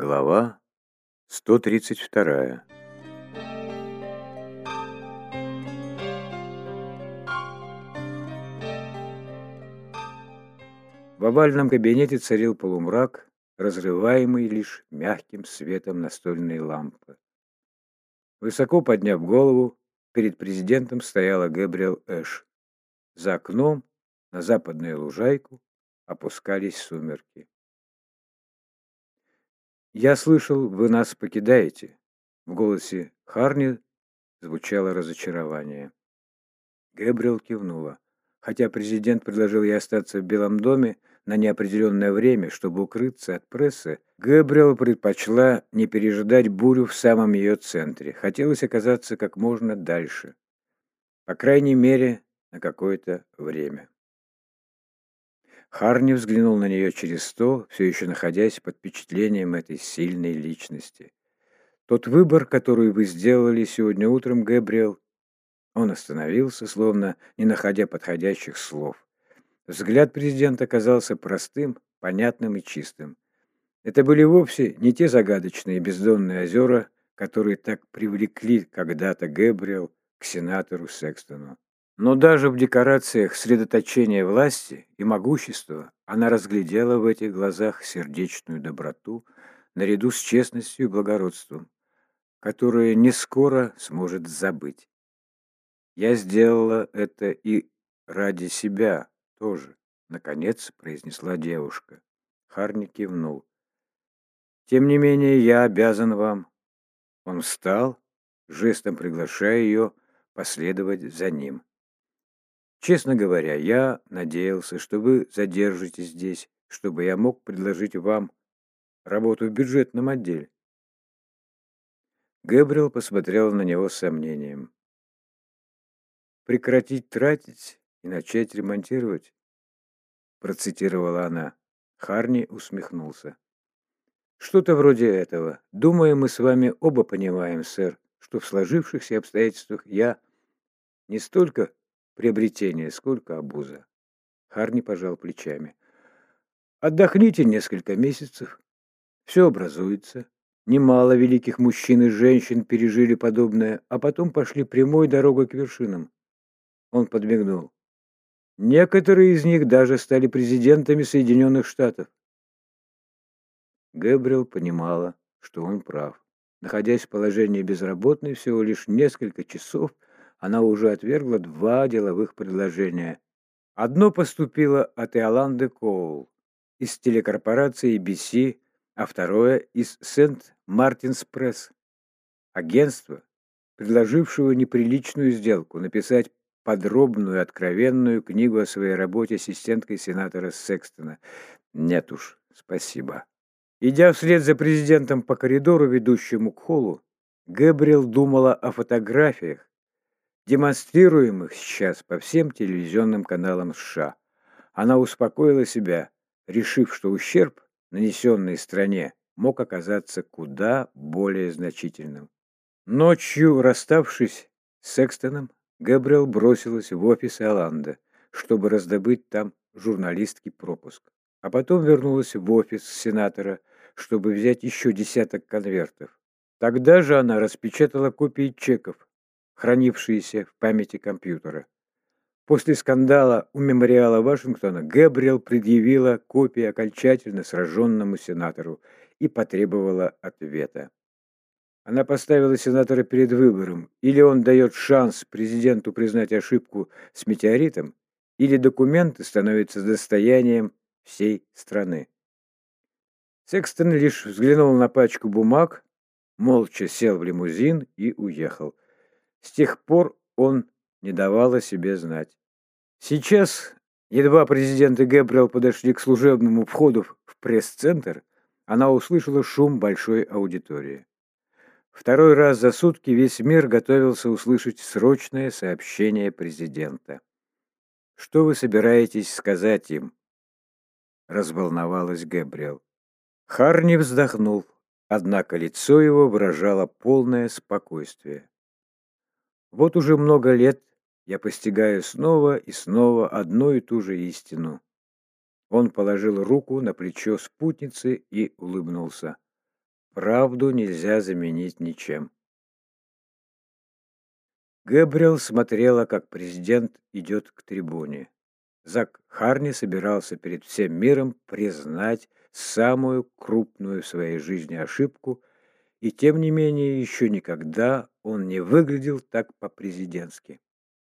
Глава 132 В овальном кабинете царил полумрак, разрываемый лишь мягким светом настольной лампы. Высоко подняв голову, перед президентом стояла Гэбриэл Эш. За окном на западную лужайку опускались сумерки. «Я слышал, вы нас покидаете». В голосе Харни звучало разочарование. Гэбриэл кивнула. Хотя президент предложил ей остаться в Белом доме на неопределенное время, чтобы укрыться от прессы, Гэбриэл предпочла не пережидать бурю в самом ее центре. Хотелось оказаться как можно дальше. По крайней мере, на какое-то время. Харни взглянул на нее через стол, все еще находясь под впечатлением этой сильной личности. «Тот выбор, который вы сделали сегодня утром, Гэбриэл...» Он остановился, словно не находя подходящих слов. Взгляд президента казался простым, понятным и чистым. Это были вовсе не те загадочные бездонные озера, которые так привлекли когда-то Гэбриэл к сенатору Секстону. Но даже в декорациях средоточения власти и могущества она разглядела в этих глазах сердечную доброту наряду с честностью и благородством, которое не скоро сможет забыть. Я сделала это и ради себя тоже, наконец произнесла девушка. Харни кивнул. Тем не менее, я обязан вам. Он встал, жестом приглашая ее последовать за ним. Честно говоря, я надеялся, что вы задержитесь здесь, чтобы я мог предложить вам работу в бюджетном отделе. Гэбриэл посмотрел на него с сомнением. «Прекратить тратить и начать ремонтировать?» Процитировала она. Харни усмехнулся. «Что-то вроде этого. Думаю, мы с вами оба понимаем, сэр, что в сложившихся обстоятельствах я не столько приобретение, сколько обуза. Харни пожал плечами. Отдохните несколько месяцев. Все образуется. Немало великих мужчин и женщин пережили подобное, а потом пошли прямой дорогой к вершинам. Он подмигнул. Некоторые из них даже стали президентами Соединенных Штатов. Гэбриэл понимала, что он прав. Находясь в положении безработной всего лишь несколько часов, она уже отвергла два деловых предложения. Одно поступило от Иоланды Коул из телекорпорации ABC, а второе из Сент-Мартинс Пресс, агентства, предложившего неприличную сделку написать подробную, откровенную книгу о своей работе ассистенткой сенатора Секстона. Нет уж, спасибо. Идя вслед за президентом по коридору, ведущему к холлу, Гэбриэл думала о фотографиях, демонстрируемых сейчас по всем телевизионным каналам США. Она успокоила себя, решив, что ущерб, нанесенный стране, мог оказаться куда более значительным. Ночью, расставшись с Секстоном, Габриэл бросилась в офис Оланда, чтобы раздобыть там журналистский пропуск. А потом вернулась в офис сенатора, чтобы взять еще десяток конвертов. Тогда же она распечатала копии чеков, хранившиеся в памяти компьютера. После скандала у мемориала Вашингтона Гэбриэл предъявила копии окончательно сраженному сенатору и потребовала ответа. Она поставила сенатора перед выбором. Или он дает шанс президенту признать ошибку с метеоритом, или документы становятся достоянием всей страны. Секстон лишь взглянул на пачку бумаг, молча сел в лимузин и уехал. С тех пор он не давал о себе знать. Сейчас, едва президент и Гэбриэл подошли к служебному входу в пресс-центр, она услышала шум большой аудитории. Второй раз за сутки весь мир готовился услышать срочное сообщение президента. «Что вы собираетесь сказать им?» Разволновалась Гэбриэл. Харни вздохнул, однако лицо его выражало полное спокойствие. Вот уже много лет я постигаю снова и снова одну и ту же истину. Он положил руку на плечо спутницы и улыбнулся. правду нельзя заменить ничем. Гэбриэл смотрела, как президент идет к трибуне. Зак Харни собирался перед всем миром признать самую крупную в своей жизни ошибку, и тем не менее еще никогда он не выглядел так по-президентски.